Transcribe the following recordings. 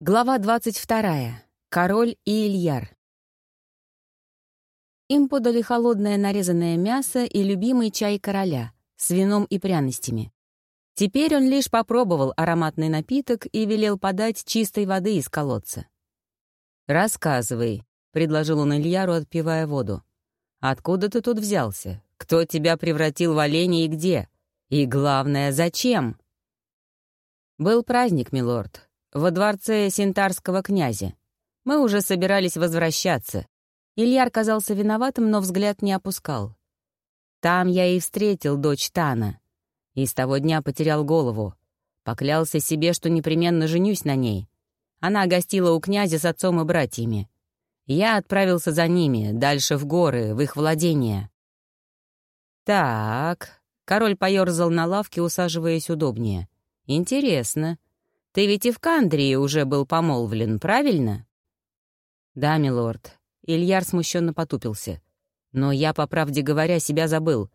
Глава 22. Король и Ильяр. Им подали холодное нарезанное мясо и любимый чай короля с вином и пряностями. Теперь он лишь попробовал ароматный напиток и велел подать чистой воды из колодца. «Рассказывай», — предложил он Ильяру, отпивая воду. «Откуда ты тут взялся? Кто тебя превратил в оленя и где? И главное, зачем?» «Был праздник, милорд», во дворце синтарского князя. Мы уже собирались возвращаться. Ильяр казался виноватым, но взгляд не опускал. Там я и встретил дочь Тана. И с того дня потерял голову. Поклялся себе, что непременно женюсь на ней. Она гостила у князя с отцом и братьями. Я отправился за ними, дальше в горы, в их владения. «Так...» — король поерзал на лавке, усаживаясь удобнее. «Интересно. Ты ведь и в Кандрии уже был помолвлен, правильно?» «Да, милорд». Ильяр смущенно потупился. «Но я, по правде говоря, себя забыл.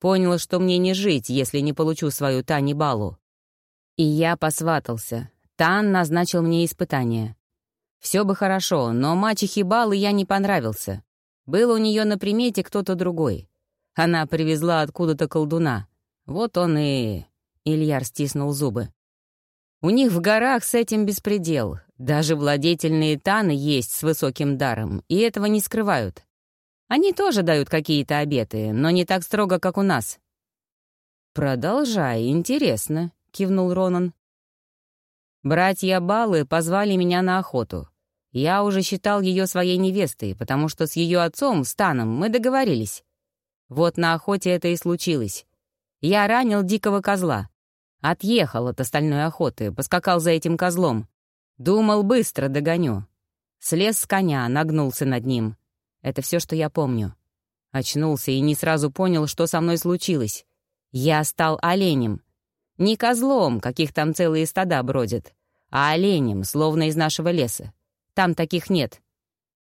Понял, что мне не жить, если не получу свою Тани Балу. И я посватался. Тан назначил мне испытание. Все бы хорошо, но мачехе Балы я не понравился. Был у нее на примете кто-то другой. Она привезла откуда-то колдуна. Вот он и...» Ильяр стиснул зубы. У них в горах с этим беспредел. Даже владетельные таны есть с высоким даром, и этого не скрывают. Они тоже дают какие-то обеты, но не так строго, как у нас». «Продолжай, интересно», — кивнул Ронан. «Братья Балы позвали меня на охоту. Я уже считал ее своей невестой, потому что с ее отцом, Станом, мы договорились. Вот на охоте это и случилось. Я ранил дикого козла. Отъехал от остальной охоты, поскакал за этим козлом. Думал, быстро догоню. Слез с коня, нагнулся над ним. Это все, что я помню. Очнулся и не сразу понял, что со мной случилось. Я стал оленем. Не козлом, каких там целые стада бродят, а оленем, словно из нашего леса. Там таких нет.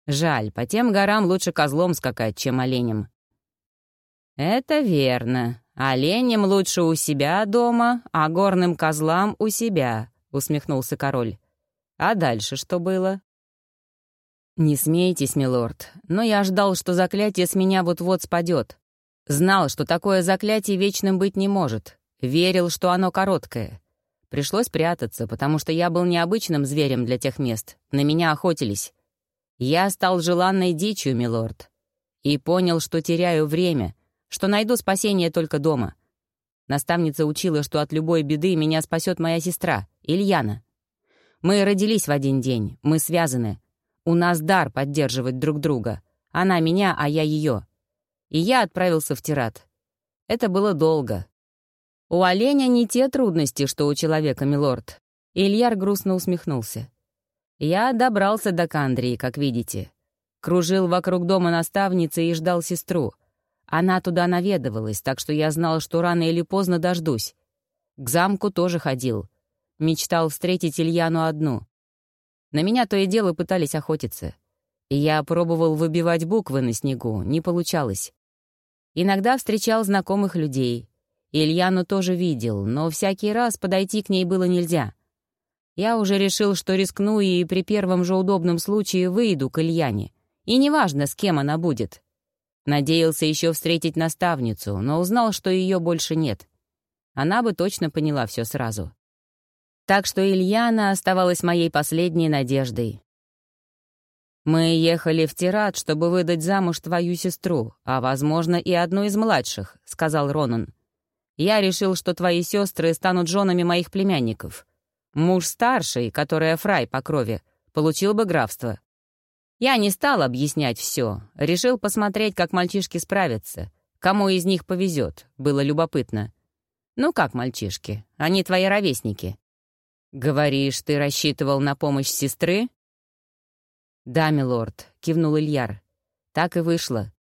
Жаль, по тем горам лучше козлом скакать, чем оленем. «Это верно. «Оленям лучше у себя дома, а горным козлам у себя», — усмехнулся король. «А дальше что было?» «Не смейтесь, милорд, но я ждал, что заклятие с меня вот-вот спадет. Знал, что такое заклятие вечным быть не может. Верил, что оно короткое. Пришлось прятаться, потому что я был необычным зверем для тех мест. На меня охотились. Я стал желанной дичью, милорд. И понял, что теряю время, что найду спасение только дома. Наставница учила, что от любой беды меня спасет моя сестра, Ильяна. Мы родились в один день, мы связаны. У нас дар поддерживать друг друга. Она меня, а я ее. И я отправился в Тират. Это было долго. У оленя не те трудности, что у человека, милорд. Ильяр грустно усмехнулся. Я добрался до Кандрии, как видите. Кружил вокруг дома наставницы и ждал сестру — она туда наведывалась, так что я знал, что рано или поздно дождусь. К замку тоже ходил. Мечтал встретить Ильяну одну. На меня то и дело пытались охотиться. И я пробовал выбивать буквы на снегу, не получалось. Иногда встречал знакомых людей. Ильяну тоже видел, но всякий раз подойти к ней было нельзя. Я уже решил, что рискну и при первом же удобном случае выйду к Ильяне. И неважно, с кем она будет. Надеялся еще встретить наставницу, но узнал, что ее больше нет. Она бы точно поняла все сразу. Так что Ильяна оставалась моей последней надеждой. «Мы ехали в Тират, чтобы выдать замуж твою сестру, а, возможно, и одну из младших», — сказал Ронан. «Я решил, что твои сестры станут женами моих племянников. Муж старший, которая фрай по крови, получил бы графство. Я не стал объяснять все. Решил посмотреть, как мальчишки справятся. Кому из них повезет, было любопытно. Ну как, мальчишки, они твои ровесники. Говоришь, ты рассчитывал на помощь сестры? Да, милорд, кивнул Ильяр. Так и вышло.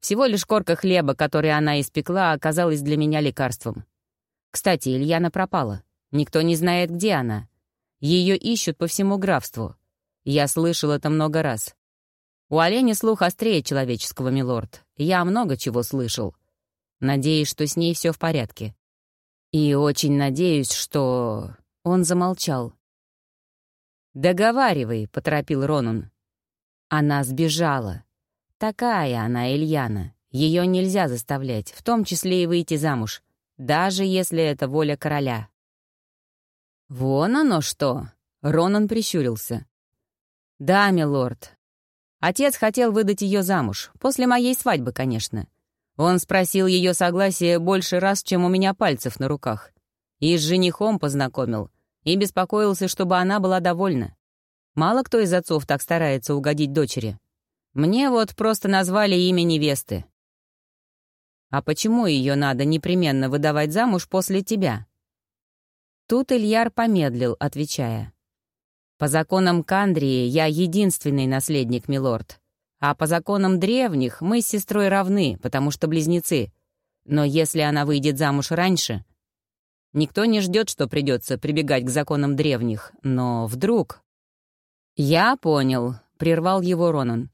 Всего лишь корка хлеба, который она испекла, оказалась для меня лекарством. Кстати, Ильяна пропала. Никто не знает, где она. Ее ищут по всему графству. Я слышал это много раз. У оленя слух острее человеческого, милорд. Я много чего слышал. Надеюсь, что с ней все в порядке. И очень надеюсь, что...» Он замолчал. «Договаривай», — поторопил Ронун. Она сбежала. Такая она, Ильяна. Ее нельзя заставлять, в том числе и выйти замуж, даже если это воля короля. «Вон оно что!» — Ронан прищурился. «Да, милорд. Отец хотел выдать ее замуж, после моей свадьбы, конечно. Он спросил ее согласие больше раз, чем у меня пальцев на руках. И с женихом познакомил, и беспокоился, чтобы она была довольна. Мало кто из отцов так старается угодить дочери. Мне вот просто назвали имя невесты. А почему ее надо непременно выдавать замуж после тебя? Тут Ильяр помедлил, отвечая. По законам Кандрии я единственный наследник, милорд. А по законам древних мы с сестрой равны, потому что близнецы. Но если она выйдет замуж раньше... Никто не ждет, что придется прибегать к законам древних, но вдруг... «Я понял», — прервал его Ронан.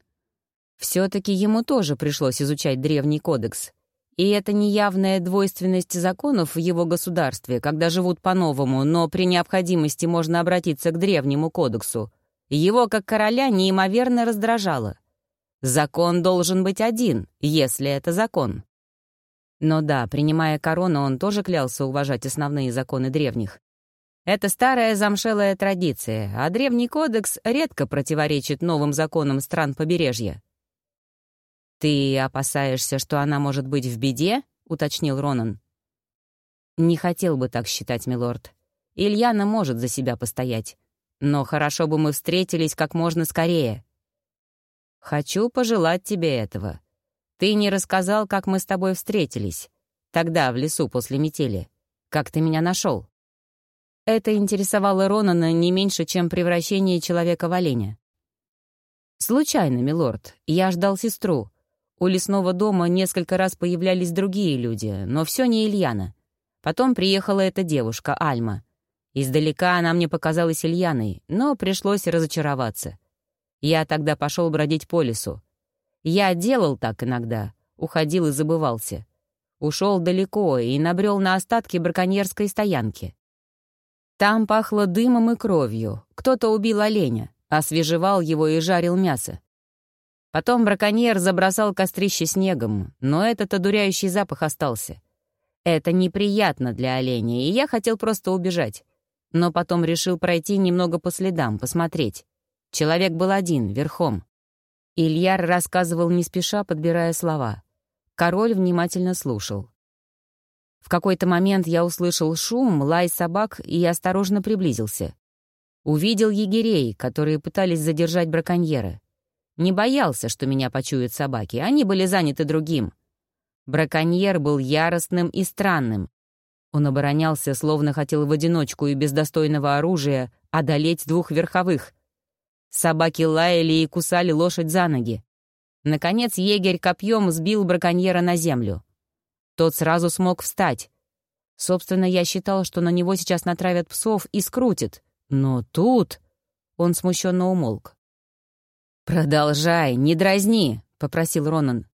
Все-таки ему тоже пришлось изучать древний кодекс. И это неявная двойственность законов в его государстве, когда живут по-новому, но при необходимости можно обратиться к древнему кодексу. Его, как короля, неимоверно раздражало. Закон должен быть один, если это закон. Но да, принимая корону, он тоже клялся уважать основные законы древних. Это старая замшелая традиция, а древний кодекс редко противоречит новым законам стран побережья. «Ты опасаешься, что она может быть в беде?» — уточнил Ронан. «Не хотел бы так считать, милорд. Ильяна может за себя постоять. Но хорошо бы мы встретились как можно скорее. Хочу пожелать тебе этого. Ты не рассказал, как мы с тобой встретились. Тогда, в лесу после метели. Как ты меня нашел?» Это интересовало Ронана не меньше, чем превращение человека в оленя. «Случайно, милорд. Я ждал сестру. У лесного дома несколько раз появлялись другие люди, но все не Ильяна. Потом приехала эта девушка, Альма. Издалека она мне показалась Ильяной, но пришлось разочароваться. Я тогда пошел бродить по лесу. Я делал так иногда, уходил и забывался. Ушел далеко и набрел на остатки браконьерской стоянки. Там пахло дымом и кровью. Кто-то убил оленя, освежевал его и жарил мясо. Потом браконьер забросал кострище снегом, но этот одуряющий запах остался. Это неприятно для оленя, и я хотел просто убежать. Но потом решил пройти немного по следам, посмотреть. Человек был один, верхом. Ильяр рассказывал не спеша, подбирая слова. Король внимательно слушал. В какой-то момент я услышал шум, лай собак и осторожно приблизился. Увидел егерей, которые пытались задержать браконьера. Не боялся, что меня почуют собаки, они были заняты другим. Браконьер был яростным и странным. Он оборонялся, словно хотел в одиночку и без достойного оружия одолеть двух верховых. Собаки лаяли и кусали лошадь за ноги. Наконец егерь копьем сбил браконьера на землю. Тот сразу смог встать. Собственно, я считал, что на него сейчас натравят псов и скрутят. Но тут... Он смущенно умолк. «Продолжай, не дразни», — попросил Ронан.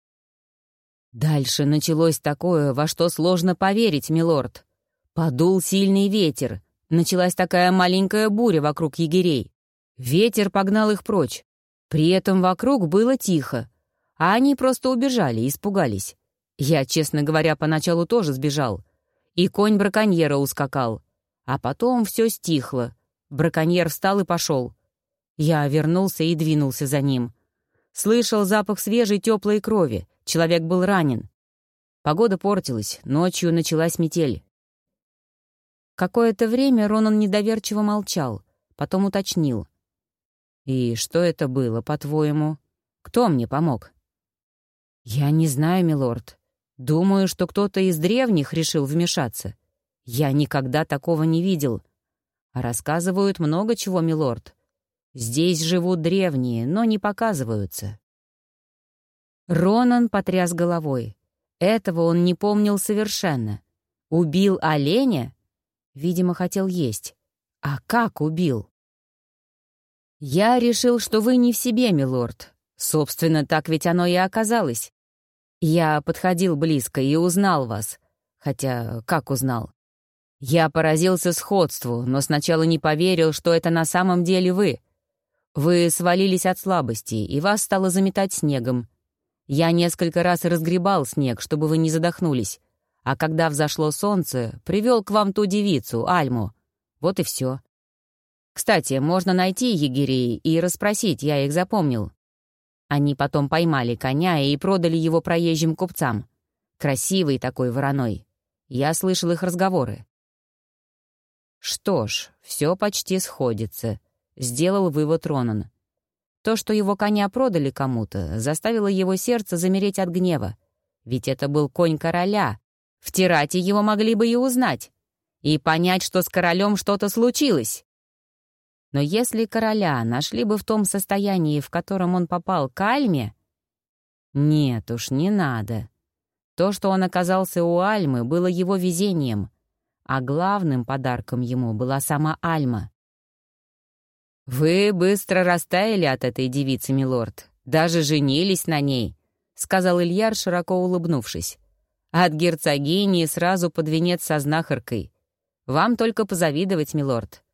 Дальше началось такое, во что сложно поверить, милорд. Подул сильный ветер. Началась такая маленькая буря вокруг егерей. Ветер погнал их прочь. При этом вокруг было тихо. А они просто убежали, испугались. Я, честно говоря, поначалу тоже сбежал. И конь браконьера ускакал. А потом все стихло. Браконьер встал и пошел. Я вернулся и двинулся за ним. Слышал запах свежей теплой крови. Человек был ранен. Погода портилась, ночью началась метель. Какое-то время Ронан недоверчиво молчал, потом уточнил. «И что это было, по-твоему? Кто мне помог?» «Я не знаю, милорд. Думаю, что кто-то из древних решил вмешаться. Я никогда такого не видел. А рассказывают много чего, милорд. Здесь живут древние, но не показываются. Ронан потряс головой. Этого он не помнил совершенно. Убил оленя? Видимо, хотел есть. А как убил? «Я решил, что вы не в себе, милорд. Собственно, так ведь оно и оказалось. Я подходил близко и узнал вас. Хотя, как узнал? Я поразился сходству, но сначала не поверил, что это на самом деле вы. Вы свалились от слабости, и вас стало заметать снегом. Я несколько раз разгребал снег, чтобы вы не задохнулись, а когда взошло солнце, привел к вам ту девицу, Альму. Вот и все. Кстати, можно найти егерей и расспросить, я их запомнил. Они потом поймали коня и продали его проезжим купцам. Красивый такой вороной. Я слышал их разговоры. Что ж, все почти сходится, сделал вывод Ронан. То, что его коня продали кому-то, заставило его сердце замереть от гнева. Ведь это был конь короля. В Тирате его могли бы и узнать. И понять, что с королем что-то случилось. Но если короля нашли бы в том состоянии, в котором он попал к Альме... Нет уж, не надо. То, что он оказался у Альмы, было его везением, а главным подарком ему была сама Альма. «Вы быстро растаяли от этой девицы, милорд, даже женились на ней», — сказал Ильяр, широко улыбнувшись. «От герцогини сразу под венец со знахаркой. Вам только позавидовать, милорд.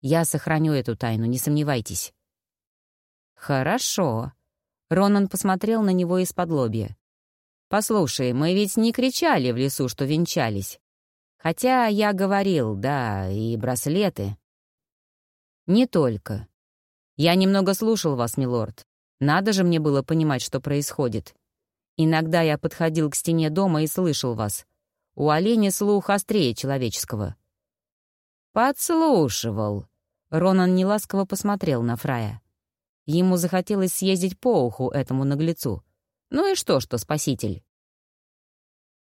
Я сохраню эту тайну, не сомневайтесь». «Хорошо». Ронан посмотрел на него из-под лобья. «Послушай, мы ведь не кричали в лесу, что венчались. Хотя я говорил, да, и браслеты». «Не только. Я немного слушал вас, милорд. Надо же мне было понимать, что происходит. Иногда я подходил к стене дома и слышал вас. У оленя слух острее человеческого». «Подслушивал». Ронан неласково посмотрел на Фрая. Ему захотелось съездить по уху этому наглецу. Ну и что, что спаситель?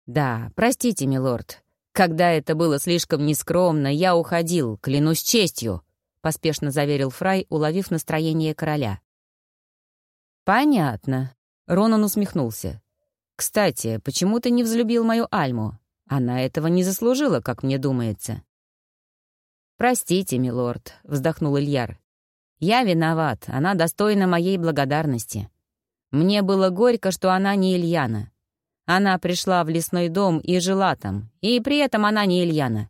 Да, простите, милорд. Когда это было слишком нескромно, я уходил, клянусь честью, поспешно заверил Фрай, уловив настроение короля. Понятно. Ронан усмехнулся. Кстати, почему ты не взлюбил мою Альму? Она этого не заслужила, как мне думается. «Простите, милорд», — вздохнул Ильяр. «Я виноват, она достойна моей благодарности. Мне было горько, что она не Ильяна. Она пришла в лесной дом и жила там, и при этом она не Ильяна.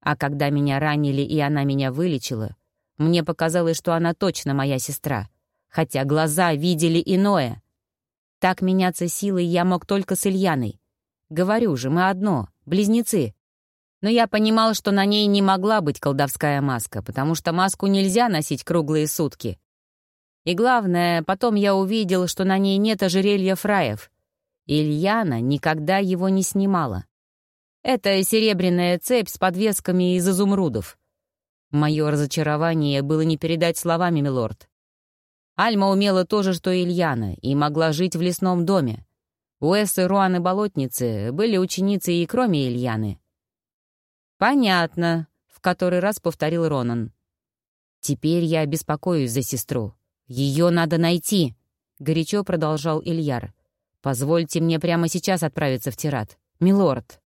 А когда меня ранили и она меня вылечила, мне показалось, что она точно моя сестра, хотя глаза видели иное. Так меняться силой я мог только с Ильяной. Говорю же, мы одно, близнецы. Но я понимал, что на ней не могла быть колдовская маска, потому что маску нельзя носить круглые сутки. И главное, потом я увидел, что на ней нет ожерелья фраев. Ильяна никогда его не снимала. Это серебряная цепь с подвесками из изумрудов. Мое разочарование было не передать словами, милорд. Альма умела то же, что Ильяна, и могла жить в лесном доме. Уэс и Руан Болотницы были ученицы и кроме Ильяны. «Понятно», — в который раз повторил Ронан. «Теперь я беспокоюсь за сестру. Ее надо найти», — горячо продолжал Ильяр. «Позвольте мне прямо сейчас отправиться в Тират. Милорд».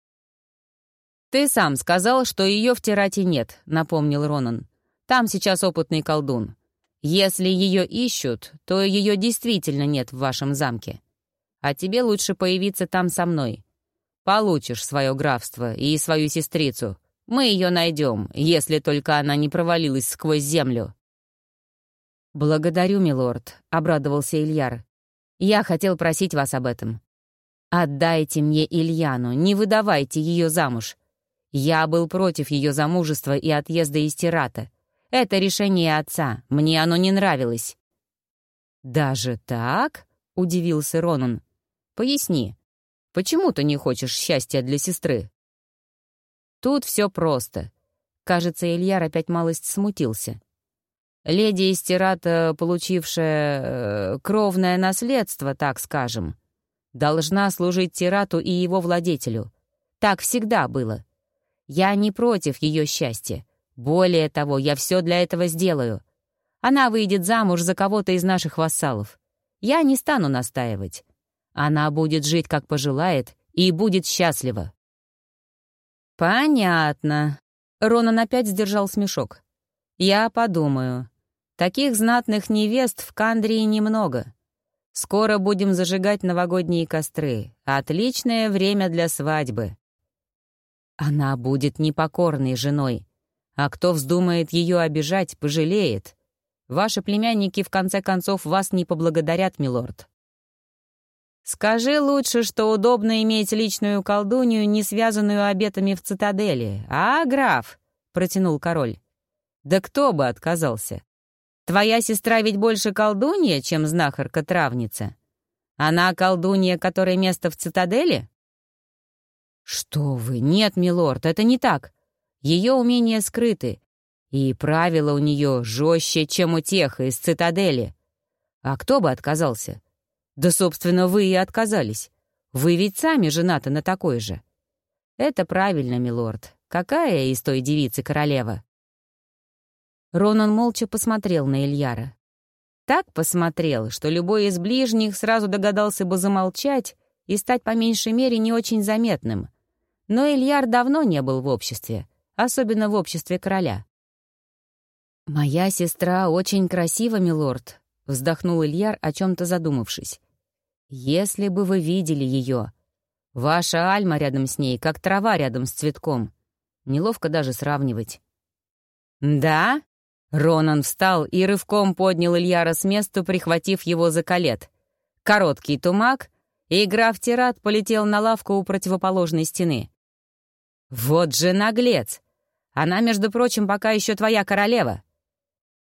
«Ты сам сказал, что ее в Тирате нет», — напомнил Ронан. «Там сейчас опытный колдун. Если ее ищут, то ее действительно нет в вашем замке. А тебе лучше появиться там со мной. Получишь свое графство и свою сестрицу. Мы ее найдем, если только она не провалилась сквозь землю». «Благодарю, милорд», — обрадовался Ильяр. «Я хотел просить вас об этом. Отдайте мне Ильяну, не выдавайте ее замуж. Я был против ее замужества и отъезда из Тирата. Это решение отца, мне оно не нравилось». «Даже так?» — удивился Ронан. «Поясни, почему ты не хочешь счастья для сестры?» Тут все просто. Кажется, Ильяр опять малость смутился. Леди из Тирата, получившая э, кровное наследство, так скажем, должна служить Тирату и его владетелю. Так всегда было. Я не против ее счастья. Более того, я все для этого сделаю. Она выйдет замуж за кого-то из наших вассалов. Я не стану настаивать. Она будет жить, как пожелает, и будет счастлива. «Понятно». Ронан опять сдержал смешок. «Я подумаю. Таких знатных невест в Кандрии немного. Скоро будем зажигать новогодние костры. Отличное время для свадьбы. Она будет непокорной женой, а кто вздумает ее обижать, пожалеет. Ваши племянники, в конце концов, вас не поблагодарят, милорд. Скажи лучше, что удобно иметь личную колдунью, не связанную обетами в цитадели. А, граф?» — протянул король. «Да кто бы отказался? Твоя сестра ведь больше колдунья, чем знахарка-травница. Она колдунья, которой место в цитадели?» «Что вы, нет, милорд, это не так. Ее умения скрыты, и правила у нее жестче, чем у тех из цитадели. А кто бы отказался? Да, собственно, вы и отказались. Вы ведь сами женаты на такой же. Это правильно, милорд. Какая из той девицы королева? Ронан молча посмотрел на Ильяра. Так посмотрел, что любой из ближних сразу догадался бы замолчать и стать по меньшей мере не очень заметным. Но Ильяр давно не был в обществе, особенно в обществе короля. «Моя сестра очень красива, милорд», — вздохнул Ильяр, о чем-то задумавшись. «Если бы вы видели ее. Ваша Альма рядом с ней, как трава рядом с цветком. Неловко даже сравнивать». «Да?» Ронан встал и рывком поднял Ильяра с места, прихватив его за колет. Короткий тумак, и граф Тират полетел на лавку у противоположной стены. «Вот же наглец! Она, между прочим, пока еще твоя королева.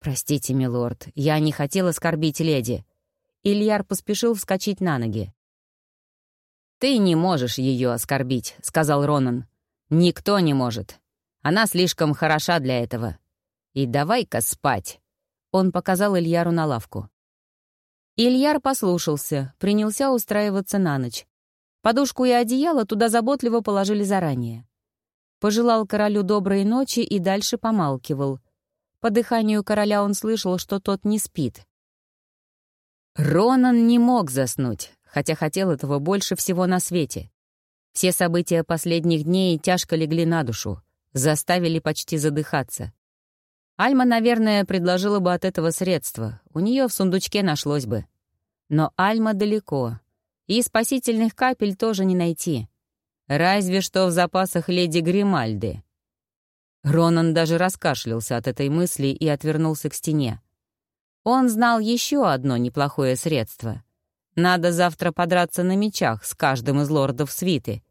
«Простите, милорд, я не хотел оскорбить леди». Ильяр поспешил вскочить на ноги. «Ты не можешь ее оскорбить», — сказал Ронан. «Никто не может. Она слишком хороша для этого. И давай-ка спать». Он показал Ильяру на лавку. Ильяр послушался, принялся устраиваться на ночь. Подушку и одеяло туда заботливо положили заранее. Пожелал королю доброй ночи и дальше помалкивал — по дыханию короля он слышал, что тот не спит. Ронан не мог заснуть, хотя хотел этого больше всего на свете. Все события последних дней тяжко легли на душу, заставили почти задыхаться. Альма, наверное, предложила бы от этого средства, у нее в сундучке нашлось бы. Но Альма далеко, и спасительных капель тоже не найти. Разве что в запасах леди Гримальды. Ронан даже раскашлялся от этой мысли и отвернулся к стене. Он знал еще одно неплохое средство. Надо завтра подраться на мечах с каждым из лордов свиты.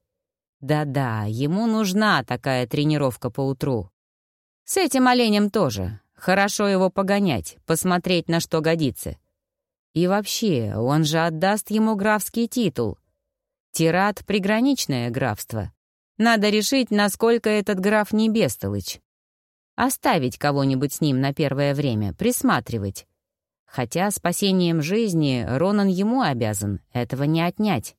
Да-да, ему нужна такая тренировка по утру. С этим оленем тоже. Хорошо его погонять, посмотреть, на что годится. И вообще, он же отдаст ему графский титул. Тират — приграничное графство. Надо решить, насколько этот граф не бестолыч. Оставить кого-нибудь с ним на первое время, присматривать. Хотя спасением жизни Ронан ему обязан, этого не отнять.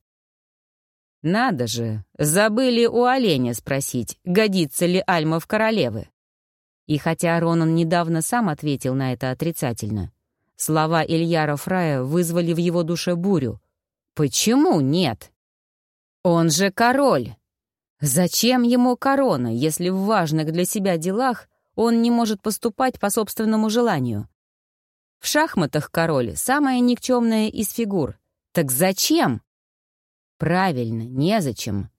Надо же, забыли у оленя спросить, годится ли Альма в королевы. И хотя Ронан недавно сам ответил на это отрицательно, слова Ильяра Фрая вызвали в его душе бурю. Почему нет? Он же король. Зачем ему корона, если в важных для себя делах он не может поступать по собственному желанию? В шахматах король — самая никчемная из фигур. Так зачем? Правильно, незачем.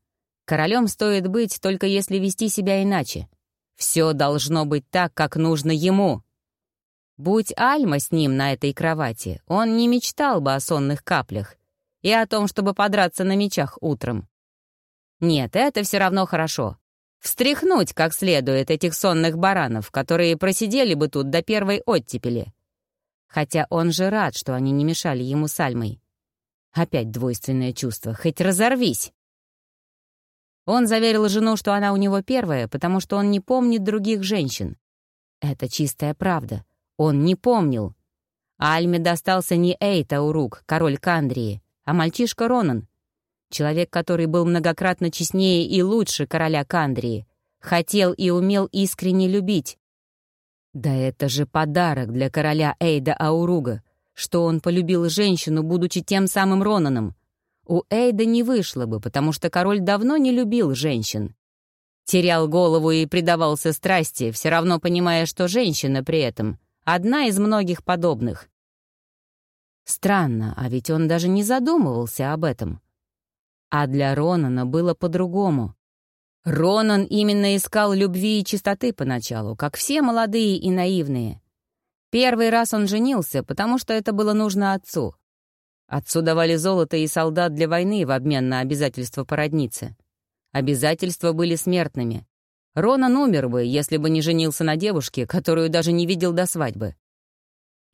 Королем стоит быть, только если вести себя иначе. Все должно быть так, как нужно ему. Будь Альма с ним на этой кровати, он не мечтал бы о сонных каплях и о том, чтобы подраться на мечах утром. Нет, это все равно хорошо. Встряхнуть как следует этих сонных баранов, которые просидели бы тут до первой оттепели. Хотя он же рад, что они не мешали ему с Альмой. Опять двойственное чувство, хоть разорвись. Он заверил жену, что она у него первая, потому что он не помнит других женщин. Это чистая правда. Он не помнил. Альме достался не Эйта Урук, король Кандрии, а мальчишка Ронан, Человек, который был многократно честнее и лучше короля Кандрии, хотел и умел искренне любить. Да это же подарок для короля Эйда Ауруга, что он полюбил женщину, будучи тем самым Ронаном. У Эйда не вышло бы, потому что король давно не любил женщин. Терял голову и предавался страсти, все равно понимая, что женщина при этом — одна из многих подобных. Странно, а ведь он даже не задумывался об этом. А для Ронана было по-другому. Ронан именно искал любви и чистоты поначалу, как все молодые и наивные. Первый раз он женился, потому что это было нужно отцу. Отцу давали золото и солдат для войны в обмен на обязательства породниться. Обязательства были смертными. Ронан умер бы, если бы не женился на девушке, которую даже не видел до свадьбы.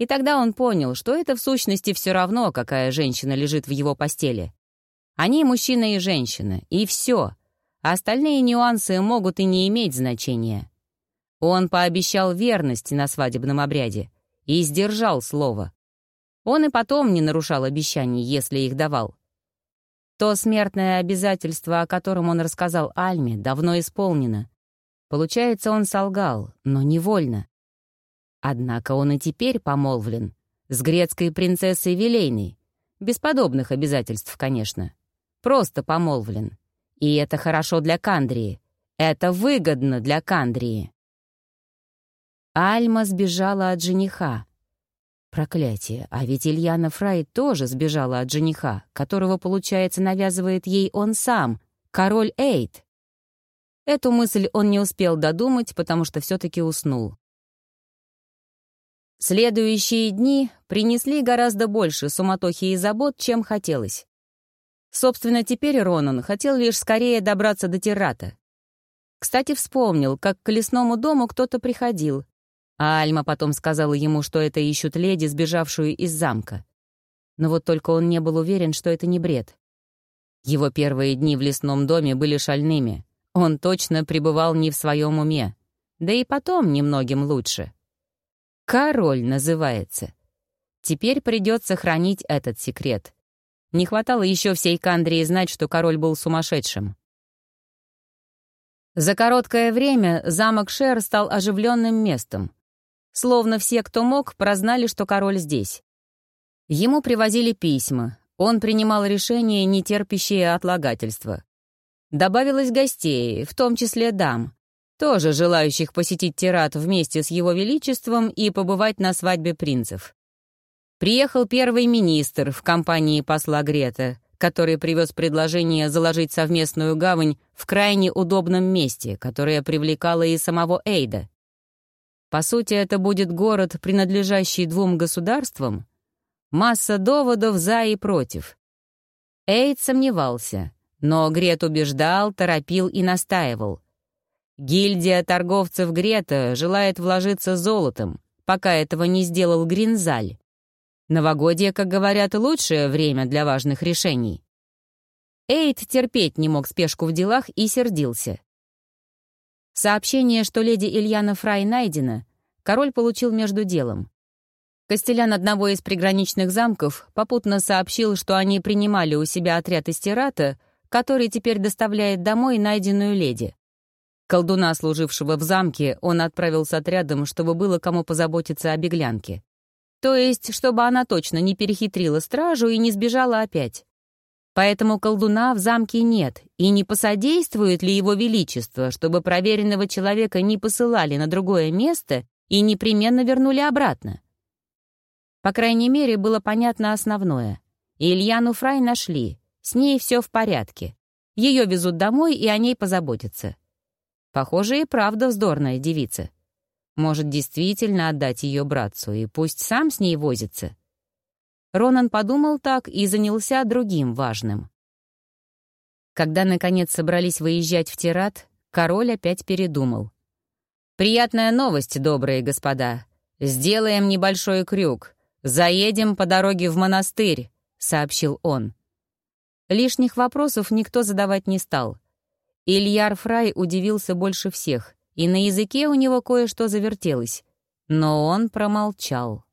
И тогда он понял, что это в сущности все равно, какая женщина лежит в его постели. Они мужчина и женщина, и все. А остальные нюансы могут и не иметь значения. Он пообещал верность на свадебном обряде и сдержал слово. Он и потом не нарушал обещаний, если их давал. То смертное обязательство, о котором он рассказал Альме, давно исполнено. Получается, он солгал, но невольно. Однако он и теперь помолвлен с грецкой принцессой Вилейной. Без подобных обязательств, конечно. Просто помолвлен. И это хорошо для Кандрии. Это выгодно для Кандрии. Альма сбежала от жениха. Проклятие, а ведь Ильяна Фрай тоже сбежала от жениха, которого, получается, навязывает ей он сам, король Эйд. Эту мысль он не успел додумать, потому что все-таки уснул. Следующие дни принесли гораздо больше суматохи и забот, чем хотелось. Собственно, теперь Ронан хотел лишь скорее добраться до Тирата. Кстати, вспомнил, как к лесному дому кто-то приходил, а Альма потом сказала ему, что это ищут леди, сбежавшую из замка. Но вот только он не был уверен, что это не бред. Его первые дни в лесном доме были шальными. Он точно пребывал не в своем уме. Да и потом немногим лучше. «Король» называется. Теперь придется хранить этот секрет. Не хватало еще всей Кандрии знать, что король был сумасшедшим. За короткое время замок Шер стал оживленным местом. Словно все, кто мог, прознали, что король здесь. Ему привозили письма, он принимал решения, не терпящие отлагательства. Добавилось гостей, в том числе дам, тоже желающих посетить Тират вместе с его величеством и побывать на свадьбе принцев. Приехал первый министр в компании посла Грета, который привез предложение заложить совместную гавань в крайне удобном месте, которое привлекало и самого Эйда. По сути, это будет город, принадлежащий двум государствам. Масса доводов за и против. Эйд сомневался, но Грет убеждал, торопил и настаивал. Гильдия торговцев Грета желает вложиться золотом, пока этого не сделал Гринзаль. Новогодье, как говорят, лучшее время для важных решений. Эйд терпеть не мог спешку в делах и сердился. Сообщение, что леди Ильяна Фрай найдена, король получил между делом. Костелян одного из приграничных замков попутно сообщил, что они принимали у себя отряд из Тирата, который теперь доставляет домой найденную леди. Колдуна, служившего в замке, он отправил с отрядом, чтобы было кому позаботиться о беглянке. То есть, чтобы она точно не перехитрила стражу и не сбежала опять. Поэтому колдуна в замке нет, и не посодействует ли его величество, чтобы проверенного человека не посылали на другое место и непременно вернули обратно? По крайней мере, было понятно основное. Ильяну Фрай нашли, с ней все в порядке. Ее везут домой, и о ней позаботятся. Похоже, и правда вздорная девица. Может, действительно отдать ее братцу, и пусть сам с ней возится. Ронан подумал так и занялся другим важным. Когда, наконец, собрались выезжать в Тират, король опять передумал. «Приятная новость, добрые господа. Сделаем небольшой крюк. Заедем по дороге в монастырь», — сообщил он. Лишних вопросов никто задавать не стал. Ильяр Фрай удивился больше всех, и на языке у него кое-что завертелось. Но он промолчал.